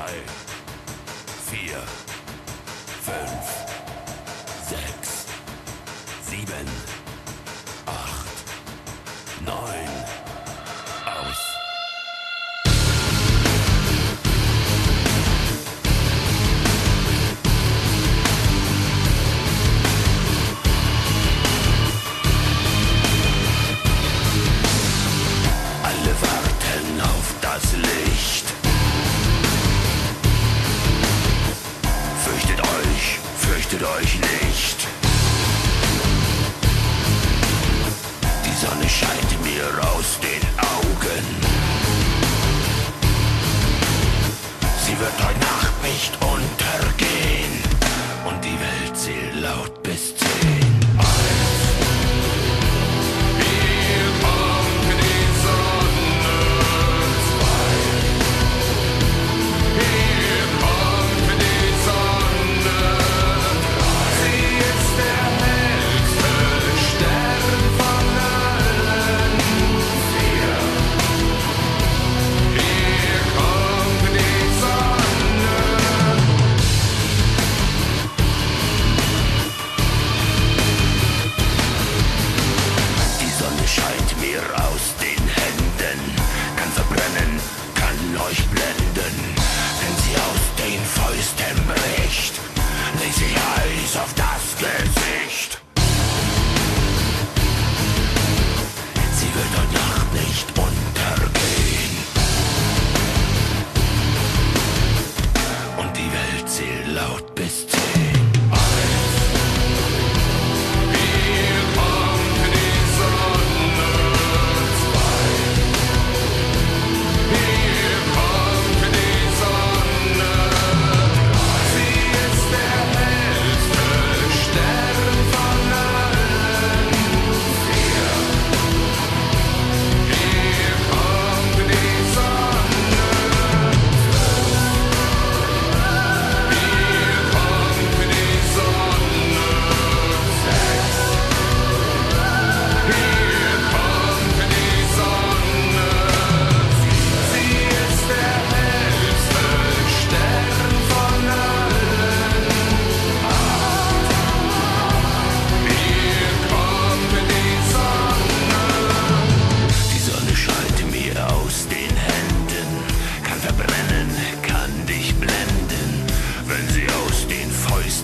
drei, vier, fünf, sechs, sieben.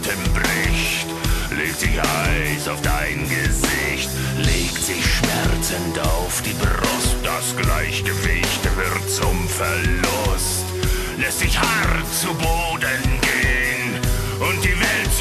Atem bricht, legt sich Eis auf dein Gesicht, legt sich schmerzend auf die Brust, das Gleichgewicht wird zum Verlust, lässt sich hart zu Boden gehen und die Welt